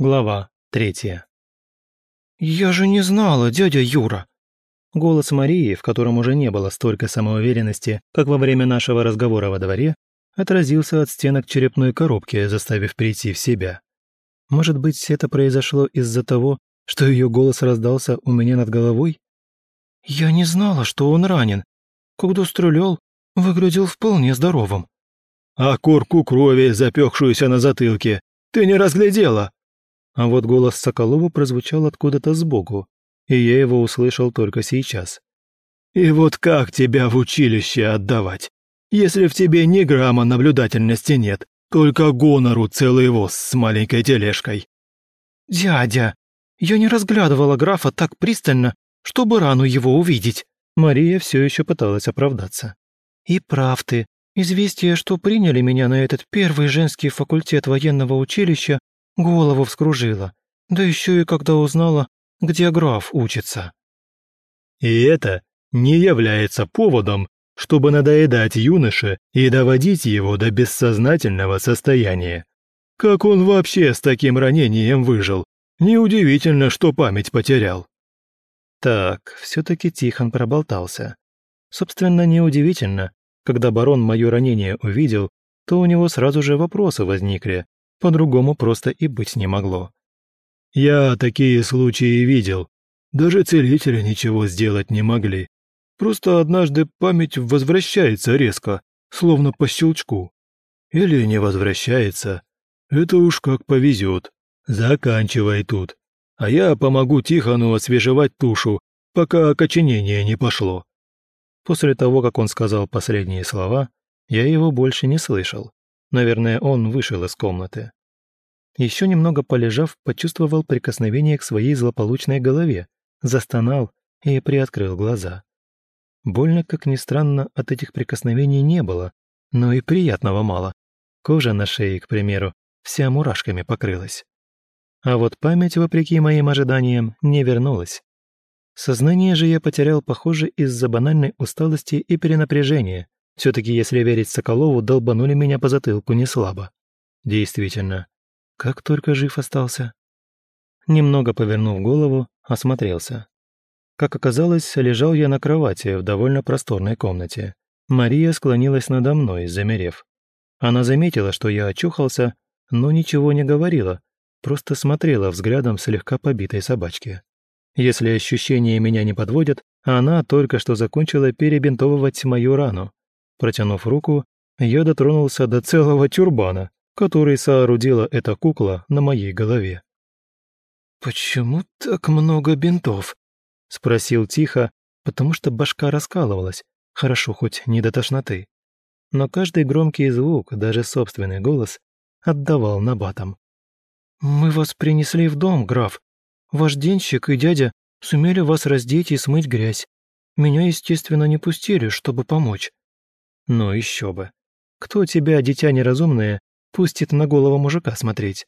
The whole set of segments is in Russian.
Глава третья. «Я же не знала, дядя Юра!» Голос Марии, в котором уже не было столько самоуверенности, как во время нашего разговора во дворе, отразился от стенок черепной коробки, заставив прийти в себя. Может быть, это произошло из-за того, что ее голос раздался у меня над головой? «Я не знала, что он ранен. Когда стрелял, выглядел вполне здоровым». «А корку крови, запекшуюся на затылке, ты не разглядела?» А вот голос Соколова прозвучал откуда-то сбоку, и я его услышал только сейчас. «И вот как тебя в училище отдавать, если в тебе ни грамма наблюдательности нет, только гонору целый воз с маленькой тележкой?» «Дядя, я не разглядывала графа так пристально, чтобы рану его увидеть». Мария все еще пыталась оправдаться. «И прав ты. Известие, что приняли меня на этот первый женский факультет военного училища, Голову вскружила. Да еще и когда узнала, где граф учится. И это не является поводом, чтобы надоедать юноше и доводить его до бессознательного состояния. Как он вообще с таким ранением выжил? Неудивительно, что память потерял. Так, все-таки Тихон проболтался. Собственно, неудивительно. Когда барон мое ранение увидел, то у него сразу же вопросы возникли, по-другому просто и быть не могло. «Я такие случаи видел. Даже целители ничего сделать не могли. Просто однажды память возвращается резко, словно по щелчку. Или не возвращается. Это уж как повезет. Заканчивай тут. А я помогу Тихону освежевать тушу, пока окоченение не пошло». После того, как он сказал последние слова, я его больше не слышал. Наверное, он вышел из комнаты. Еще немного полежав, почувствовал прикосновение к своей злополучной голове, застонал и приоткрыл глаза. Больно, как ни странно, от этих прикосновений не было, но и приятного мало. Кожа на шее, к примеру, вся мурашками покрылась. А вот память, вопреки моим ожиданиям, не вернулась. Сознание же я потерял, похоже, из-за банальной усталости и перенапряжения, все-таки, если верить Соколову, долбанули меня по затылку не слабо. Действительно, как только жив остался. Немного повернув голову, осмотрелся. Как оказалось, лежал я на кровати в довольно просторной комнате. Мария склонилась надо мной, замерев. Она заметила, что я очухался, но ничего не говорила, просто смотрела взглядом слегка побитой собачки. Если ощущения меня не подводят, она только что закончила перебинтовывать мою рану. Протянув руку, я дотронулся до целого тюрбана, который соорудила эта кукла на моей голове. «Почему так много бинтов?» — спросил тихо, потому что башка раскалывалась, хорошо хоть не до тошноты. Но каждый громкий звук, даже собственный голос, отдавал набатом. «Мы вас принесли в дом, граф. Ваш денщик и дядя сумели вас раздеть и смыть грязь. Меня, естественно, не пустили, чтобы помочь. Ну еще бы. Кто тебя, дитя неразумное, пустит на голову мужика смотреть?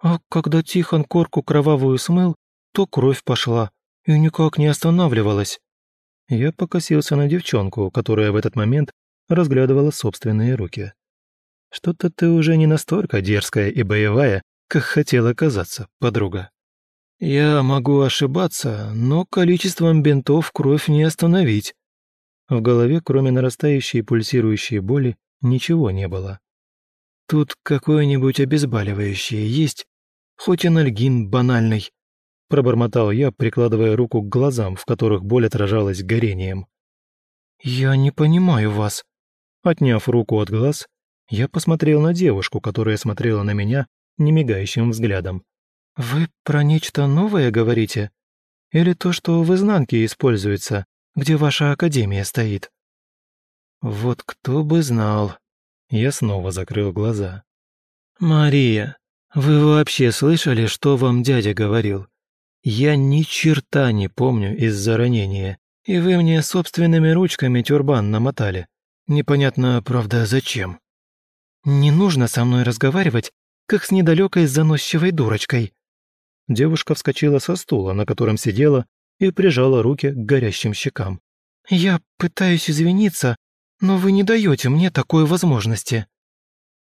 А когда Тихон корку кровавую смыл, то кровь пошла и никак не останавливалась. Я покосился на девчонку, которая в этот момент разглядывала собственные руки. Что-то ты уже не настолько дерзкая и боевая, как хотела казаться, подруга. Я могу ошибаться, но количеством бинтов кровь не остановить. В голове, кроме нарастающей пульсирующей боли, ничего не было. «Тут какое-нибудь обезболивающее есть? Хоть анальгин банальный?» Пробормотал я, прикладывая руку к глазам, в которых боль отражалась горением. «Я не понимаю вас». Отняв руку от глаз, я посмотрел на девушку, которая смотрела на меня немигающим взглядом. «Вы про нечто новое говорите? Или то, что в изнанке используется, где ваша академия стоит». Вот кто бы знал. Я снова закрыл глаза. «Мария, вы вообще слышали, что вам дядя говорил? Я ни черта не помню из-за ранения, и вы мне собственными ручками тюрбан намотали. Непонятно, правда, зачем. Не нужно со мной разговаривать, как с недалекой заносчивой дурочкой». Девушка вскочила со стула, на котором сидела, и прижала руки к горящим щекам. «Я пытаюсь извиниться, но вы не даете мне такой возможности».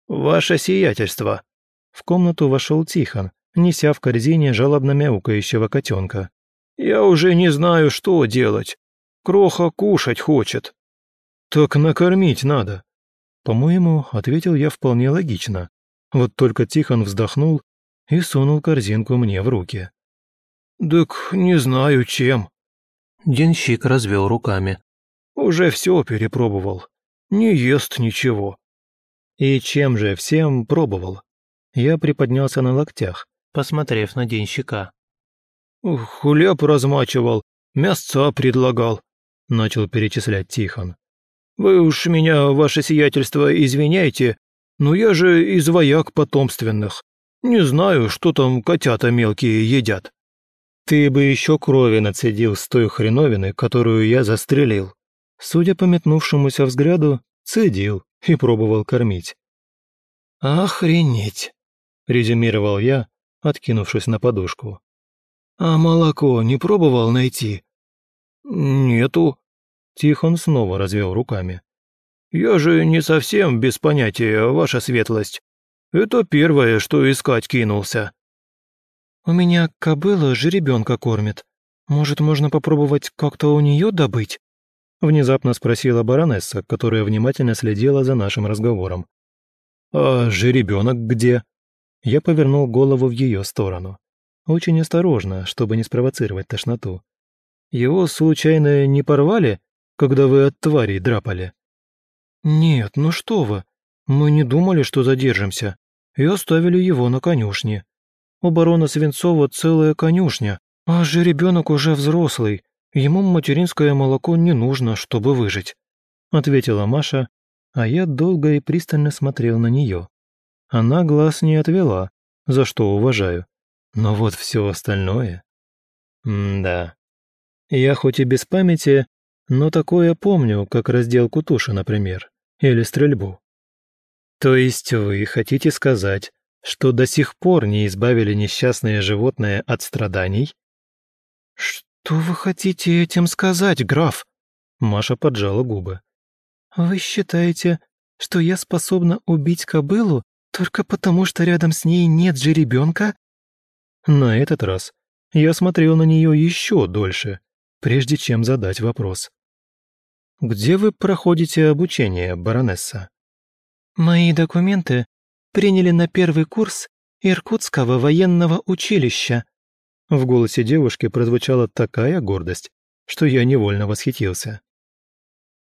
«Ваше сиятельство!» В комнату вошел Тихон неся в корзине жалобно мяукающего котенка. «Я уже не знаю, что делать. Кроха кушать хочет». «Так накормить надо». По-моему, ответил я вполне логично. Вот только Тихон вздохнул и сунул корзинку мне в руки. «Так не знаю, чем». Денщик развел руками. «Уже все перепробовал. Не ест ничего». «И чем же всем пробовал?» Я приподнялся на локтях, посмотрев на денщика. «Хлеб размачивал, мясца предлагал», — начал перечислять Тихон. «Вы уж меня, ваше сиятельство, извиняйте, но я же из вояк потомственных. Не знаю, что там котята мелкие едят». «Ты бы еще крови нацедил с той хреновины, которую я застрелил». Судя по метнувшемуся взгляду, цедил и пробовал кормить. «Охренеть!» – резюмировал я, откинувшись на подушку. «А молоко не пробовал найти?» «Нету». Тихон снова развел руками. «Я же не совсем без понятия, ваша светлость. Это первое, что искать кинулся». «У меня кобыла жеребенка кормит. Может, можно попробовать как-то у нее добыть?» Внезапно спросила баронесса, которая внимательно следила за нашим разговором. «А жеребенок где?» Я повернул голову в ее сторону. Очень осторожно, чтобы не спровоцировать тошноту. «Его, случайно, не порвали, когда вы от тварей драпали?» «Нет, ну что вы. Мы не думали, что задержимся, и оставили его на конюшне. У барона Свинцова целая конюшня, а жеребенок уже взрослый, ему материнское молоко не нужно, чтобы выжить», ответила Маша, а я долго и пристально смотрел на нее. Она глаз не отвела, за что уважаю. Но вот все остальное... М-да. Я хоть и без памяти, но такое помню, как разделку туши, например, или стрельбу. То есть вы хотите сказать, что до сих пор не избавили несчастное животное от страданий? Что вы хотите этим сказать, граф? Маша поджала губы. «Вы считаете, что я способна убить кобылу только потому, что рядом с ней нет жеребенка?» На этот раз я смотрел на нее еще дольше, прежде чем задать вопрос. «Где вы проходите обучение, баронесса?» «Мои документы приняли на первый курс Иркутского военного училища». В голосе девушки прозвучала такая гордость, что я невольно восхитился.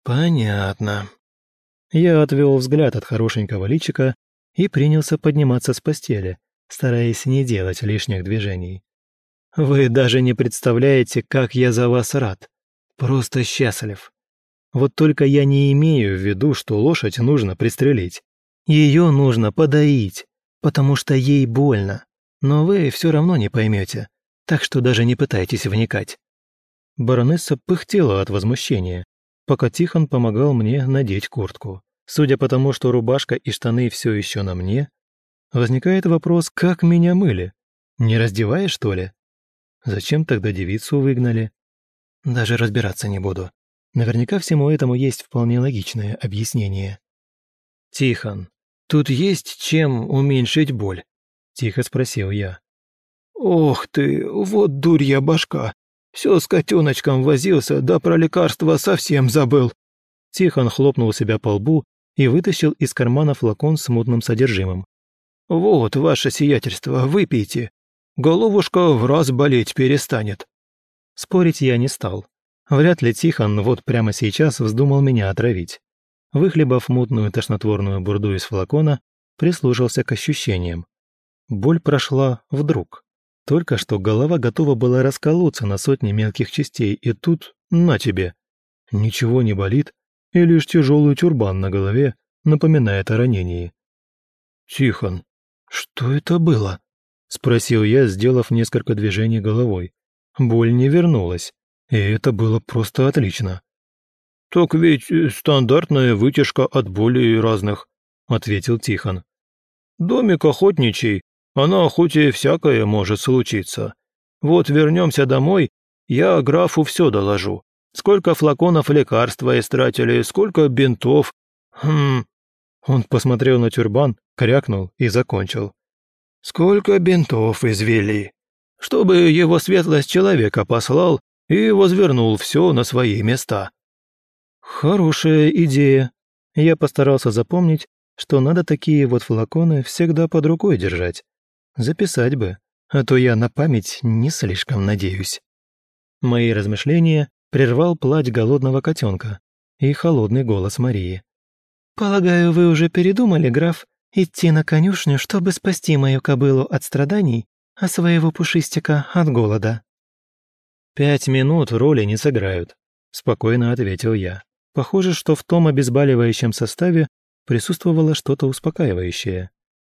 «Понятно». Я отвел взгляд от хорошенького личика и принялся подниматься с постели, стараясь не делать лишних движений. «Вы даже не представляете, как я за вас рад. Просто счастлив. Вот только я не имею в виду, что лошадь нужно пристрелить. Ее нужно подоить, потому что ей больно. Но вы все равно не поймете, так что даже не пытайтесь вникать». Баронесса пыхтела от возмущения, пока Тихон помогал мне надеть куртку. Судя по тому, что рубашка и штаны все еще на мне, возникает вопрос, как меня мыли? Не раздевая, что ли? Зачем тогда девицу выгнали? Даже разбираться не буду. Наверняка всему этому есть вполне логичное объяснение. «Тихон, тут есть чем уменьшить боль?» – тихо спросил я. «Ох ты, вот дурья башка! Все с котеночком возился, да про лекарство совсем забыл». Тихон хлопнул себя по лбу и вытащил из кармана флакон с мутным содержимым. «Вот, ваше сиятельство, выпейте. Головушка в раз болеть перестанет». Спорить я не стал. Вряд ли Тихон вот прямо сейчас вздумал меня отравить. Выхлебав мутную тошнотворную бурду из флакона, прислушался к ощущениям. Боль прошла вдруг. Только что голова готова была расколоться на сотни мелких частей, и тут на тебе. Ничего не болит, и лишь тяжелый тюрбан на голове напоминает о ранении. «Тихон, что это было?» — спросил я, сделав несколько движений головой. Боль не вернулась, и это было просто отлично. «Так ведь стандартная вытяжка от болей разных», — ответил Тихон. «Домик охотничий, а на охоте всякое может случиться. Вот вернемся домой, я графу все доложу. Сколько флаконов лекарства истратили, сколько бинтов. Хм...» Он посмотрел на тюрбан, крякнул и закончил. Сколько бинтов извели, чтобы его светлость человека послал и возвернул все на свои места». «Хорошая идея. Я постарался запомнить, что надо такие вот флаконы всегда под рукой держать. Записать бы, а то я на память не слишком надеюсь». Мои размышления прервал плач голодного котенка и холодный голос Марии. «Полагаю, вы уже передумали, граф, идти на конюшню, чтобы спасти мою кобылу от страданий, а своего пушистика от голода». «Пять минут роли не сыграют», — спокойно ответил я. Похоже, что в том обезболивающем составе присутствовало что-то успокаивающее.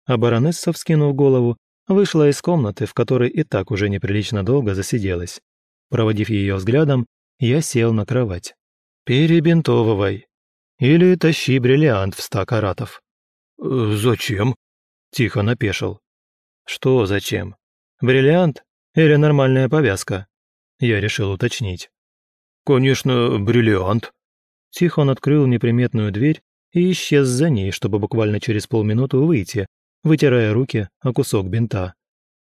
А баронесса, вскинув голову, вышла из комнаты, в которой и так уже неприлично долго засиделась. Проводив ее взглядом, я сел на кровать. «Перебинтовывай. Или тащи бриллиант в ста каратов». «Э, «Зачем?» – тихо напешил. «Что зачем? Бриллиант или нормальная повязка?» Я решил уточнить. «Конечно, бриллиант». Тихон открыл неприметную дверь и исчез за ней, чтобы буквально через полминуты выйти, вытирая руки о кусок бинта.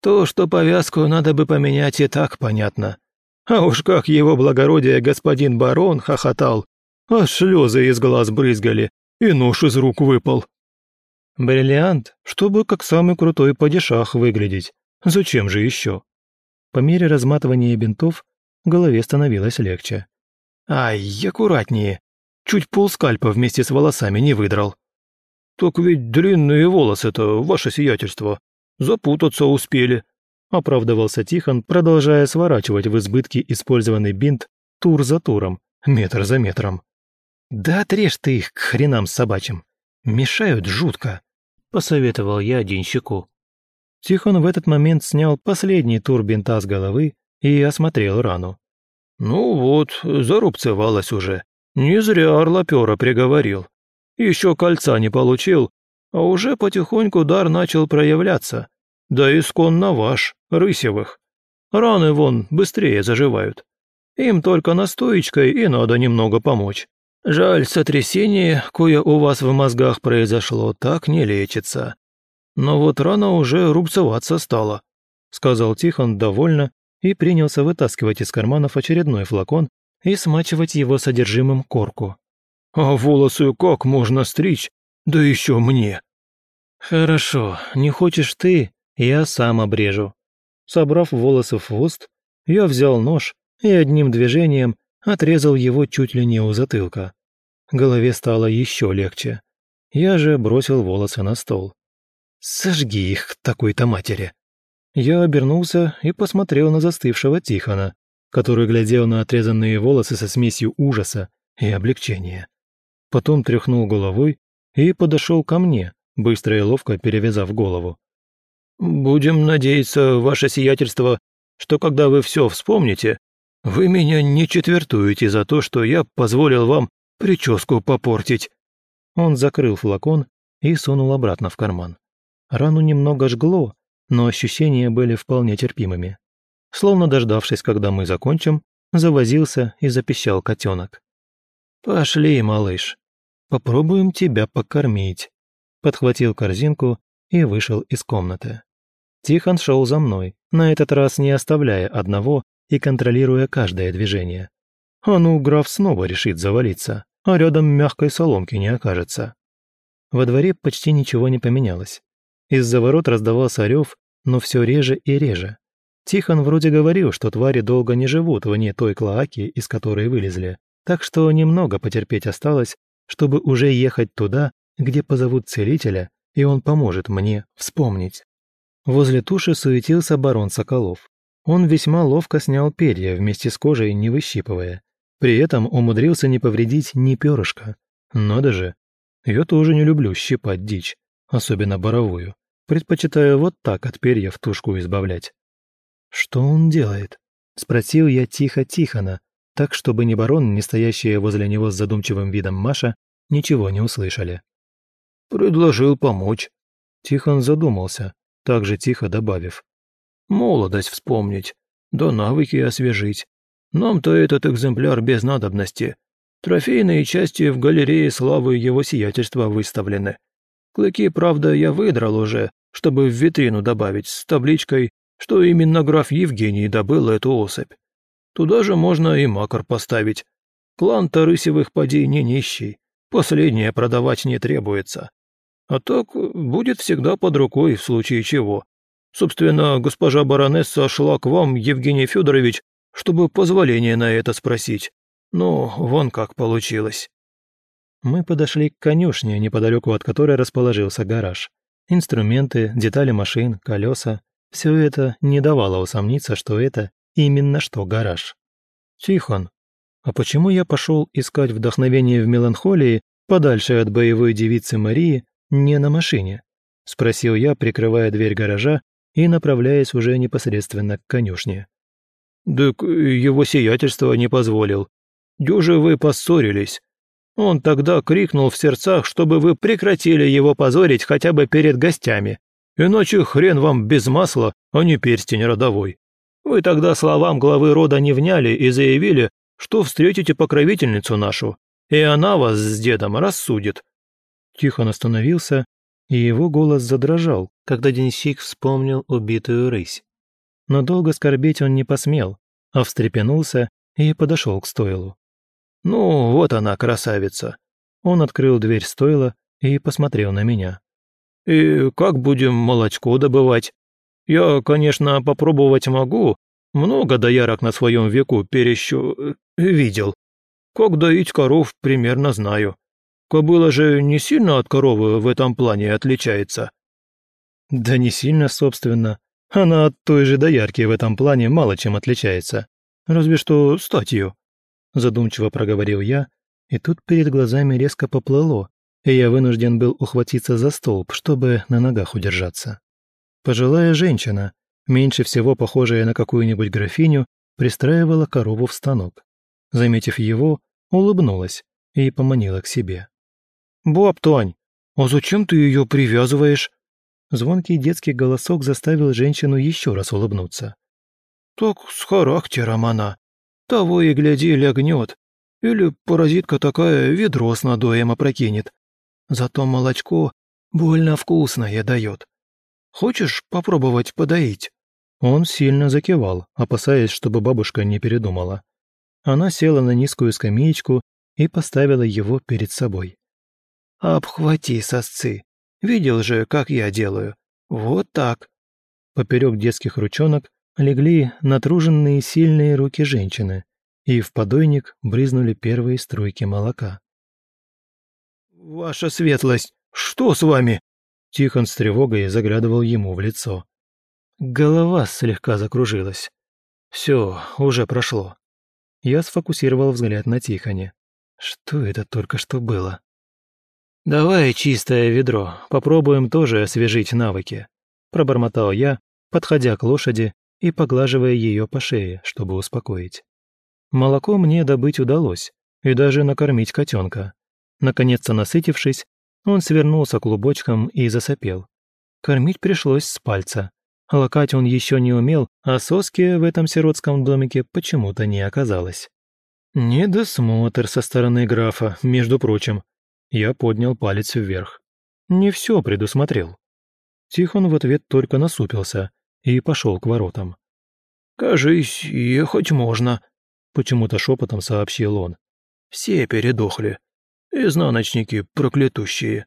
«То, что повязку надо бы поменять, и так понятно. А уж как его благородие господин барон хохотал, а слезы из глаз брызгали, и нож из рук выпал». «Бриллиант, чтобы как самый крутой падишах выглядеть. Зачем же еще?» По мере разматывания бинтов голове становилось легче. «Ай, аккуратнее. Чуть полскальпа вместе с волосами не выдрал». «Так ведь длинные волосы-то, ваше сиятельство. Запутаться успели», — оправдывался Тихон, продолжая сворачивать в избытке использованный бинт тур за туром, метр за метром. «Да отрежь ты их к хренам собачьим. Мешают жутко», — посоветовал я денщику. Тихон в этот момент снял последний тур бинта с головы и осмотрел рану. «Ну вот, зарубцевалась уже. Не зря орлопера приговорил. Еще кольца не получил, а уже потихоньку дар начал проявляться. Да исконно ваш, Рысевых. Раны вон быстрее заживают. Им только настоечкой и надо немного помочь. Жаль, сотрясение, кое у вас в мозгах произошло, так не лечится. Но вот рана уже рубцеваться стала», — сказал Тихон довольно и принялся вытаскивать из карманов очередной флакон и смачивать его содержимым корку. «А волосы как можно стричь? Да еще мне!» «Хорошо, не хочешь ты, я сам обрежу». Собрав волосы в хвост, я взял нож и одним движением отрезал его чуть ли не у затылка. Голове стало еще легче. Я же бросил волосы на стол. Сожги их такой-то матери. Я обернулся и посмотрел на застывшего Тихона, который глядел на отрезанные волосы со смесью ужаса и облегчения. Потом тряхнул головой и подошел ко мне, быстро и ловко перевязав голову. «Будем надеяться, ваше сиятельство, что когда вы все вспомните, вы меня не четвертуете за то, что я позволил вам прическу попортить». Он закрыл флакон и сунул обратно в карман. Рану немного жгло, но ощущения были вполне терпимыми. Словно дождавшись, когда мы закончим, завозился и запищал котенок. «Пошли, малыш, попробуем тебя покормить», подхватил корзинку и вышел из комнаты. Тихон шел за мной, на этот раз не оставляя одного и контролируя каждое движение. А ну, граф снова решит завалиться, а рядом мягкой соломки не окажется. Во дворе почти ничего не поменялось. Из-за ворот раздавался рев, но все реже и реже. Тихон вроде говорил, что твари долго не живут вне той клоаки, из которой вылезли, так что немного потерпеть осталось, чтобы уже ехать туда, где позовут целителя, и он поможет мне вспомнить. Возле туши суетился барон Соколов. Он весьма ловко снял перья вместе с кожей, не выщипывая. При этом умудрился не повредить ни перышка. Надо же, я тоже не люблю щипать дичь, особенно боровую. Предпочитаю вот так от перьев тушку избавлять. «Что он делает?» — спросил я тихо Тихона, так, чтобы ни барон, ни стоящие возле него с задумчивым видом Маша ничего не услышали. «Предложил помочь». Тихон задумался, также тихо добавив. «Молодость вспомнить, да навыки освежить. Нам-то этот экземпляр без надобности. Трофейные части в галерее славы его сиятельства выставлены. Клыки, правда, я выдрал уже, чтобы в витрину добавить с табличкой, что именно граф Евгений добыл эту особь. Туда же можно и макар поставить. Клан Тарысевых поди не нищий, последнее продавать не требуется. А так будет всегда под рукой в случае чего. Собственно, госпожа баронесса шла к вам, Евгений Федорович, чтобы позволение на это спросить. Но вон как получилось. Мы подошли к конюшне, неподалеку от которой расположился гараж. Инструменты, детали машин, колеса – все это не давало усомниться, что это именно что гараж. Тихон, а почему я пошел искать вдохновение в меланхолии подальше от боевой девицы Марии не на машине? Спросил я, прикрывая дверь гаража и направляясь уже непосредственно к конюшне. «Так его сиятельство не позволил. Дюже вы поссорились. Он тогда крикнул в сердцах, чтобы вы прекратили его позорить хотя бы перед гостями. Иначе хрен вам без масла, а не перстень родовой. Вы тогда словам главы рода не вняли и заявили, что встретите покровительницу нашу, и она вас с дедом рассудит». Тихон остановился, и его голос задрожал, когда денщик вспомнил убитую рысь. Но долго скорбеть он не посмел, а встрепенулся и подошел к стойлу. «Ну, вот она, красавица!» Он открыл дверь стойла и посмотрел на меня. «И как будем молочко добывать? Я, конечно, попробовать могу, много доярок на своем веку перещу... Э, видел. Как доить коров, примерно знаю. Кобыла же не сильно от коровы в этом плане отличается». «Да не сильно, собственно. Она от той же доярки в этом плане мало чем отличается. Разве что статью задумчиво проговорил я, и тут перед глазами резко поплыло, я вынужден был ухватиться за столб, чтобы на ногах удержаться. Пожилая женщина, меньше всего похожая на какую-нибудь графиню, пристраивала корову в станок. Заметив его, улыбнулась и поманила к себе. «Баб Тонь, а зачем ты ее привязываешь?» Звонкий детский голосок заставил женщину еще раз улыбнуться. «Так с характером она. Того и гляди лягнет. Или паразитка такая ведро с надоем опрокинет. Зато молочко больно вкусное дает. Хочешь попробовать подоить?» Он сильно закивал, опасаясь, чтобы бабушка не передумала. Она села на низкую скамеечку и поставила его перед собой. «Обхвати сосцы. Видел же, как я делаю. Вот так». Поперек детских ручонок легли натруженные сильные руки женщины, и в подойник брызнули первые струйки молока. «Ваша светлость, что с вами?» Тихон с тревогой заглядывал ему в лицо. Голова слегка закружилась. Все, уже прошло. Я сфокусировал взгляд на Тихоне. Что это только что было? «Давай чистое ведро, попробуем тоже освежить навыки», пробормотал я, подходя к лошади и поглаживая ее по шее, чтобы успокоить. Молоко мне добыть удалось, и даже накормить котенка. Наконец-то насытившись, он свернулся клубочком и засопел. Кормить пришлось с пальца. Лакать он еще не умел, а соски в этом сиротском домике почему-то не оказалось. Недосмотр со стороны графа, между прочим. Я поднял палец вверх. Не все предусмотрел. Тихон в ответ только насупился, и пошел к воротам. «Кажись, ехать можно», — почему-то шепотом сообщил он. «Все передохли. Изнаночники проклятущие».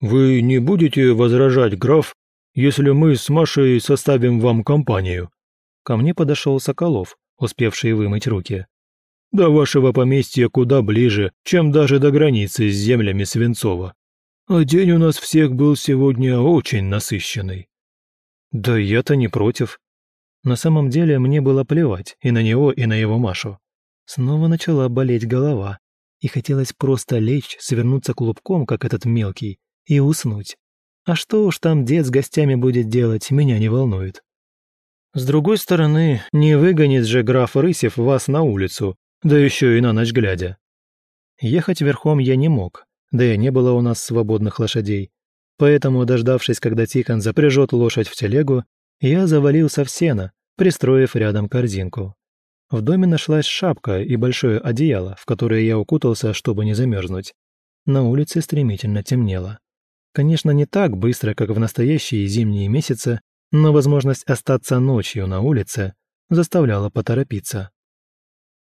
«Вы не будете возражать, граф, если мы с Машей составим вам компанию?» Ко мне подошел Соколов, успевший вымыть руки. «До вашего поместья куда ближе, чем даже до границы с землями Свинцова. А день у нас всех был сегодня очень насыщенный». Да я-то не против. На самом деле мне было плевать и на него, и на его Машу. Снова начала болеть голова, и хотелось просто лечь, свернуться клубком, как этот мелкий, и уснуть. А что уж там дед с гостями будет делать, меня не волнует. С другой стороны, не выгонит же граф Рысев вас на улицу, да еще и на ночь глядя. Ехать верхом я не мог, да и не было у нас свободных лошадей, Поэтому, дождавшись, когда Тихон запряжет лошадь в телегу, я завалился в сено, пристроив рядом корзинку. В доме нашлась шапка и большое одеяло, в которое я укутался, чтобы не замерзнуть. На улице стремительно темнело. Конечно, не так быстро, как в настоящие зимние месяцы, но возможность остаться ночью на улице заставляла поторопиться.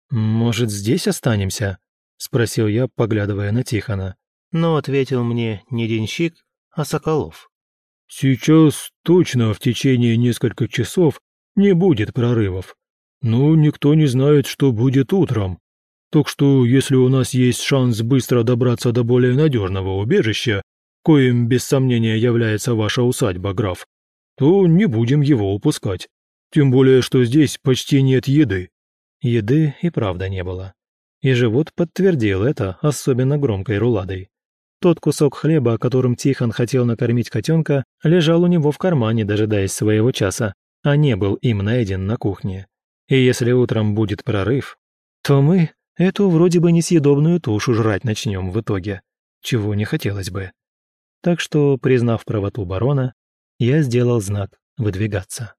«Может, здесь останемся?» – спросил я, поглядывая на Тихона. Но ответил мне не денщик, а Соколов. «Сейчас точно в течение нескольких часов не будет прорывов. Но никто не знает, что будет утром. Так что, если у нас есть шанс быстро добраться до более надежного убежища, коим без сомнения является ваша усадьба, граф, то не будем его упускать. Тем более, что здесь почти нет еды». Еды и правда не было. И живот подтвердил это особенно громкой руладой. Тот кусок хлеба, которым Тихон хотел накормить котенка, лежал у него в кармане, дожидаясь своего часа, а не был им найден на кухне. И если утром будет прорыв, то мы эту вроде бы несъедобную тушу жрать начнем в итоге, чего не хотелось бы. Так что, признав правоту барона, я сделал знак выдвигаться.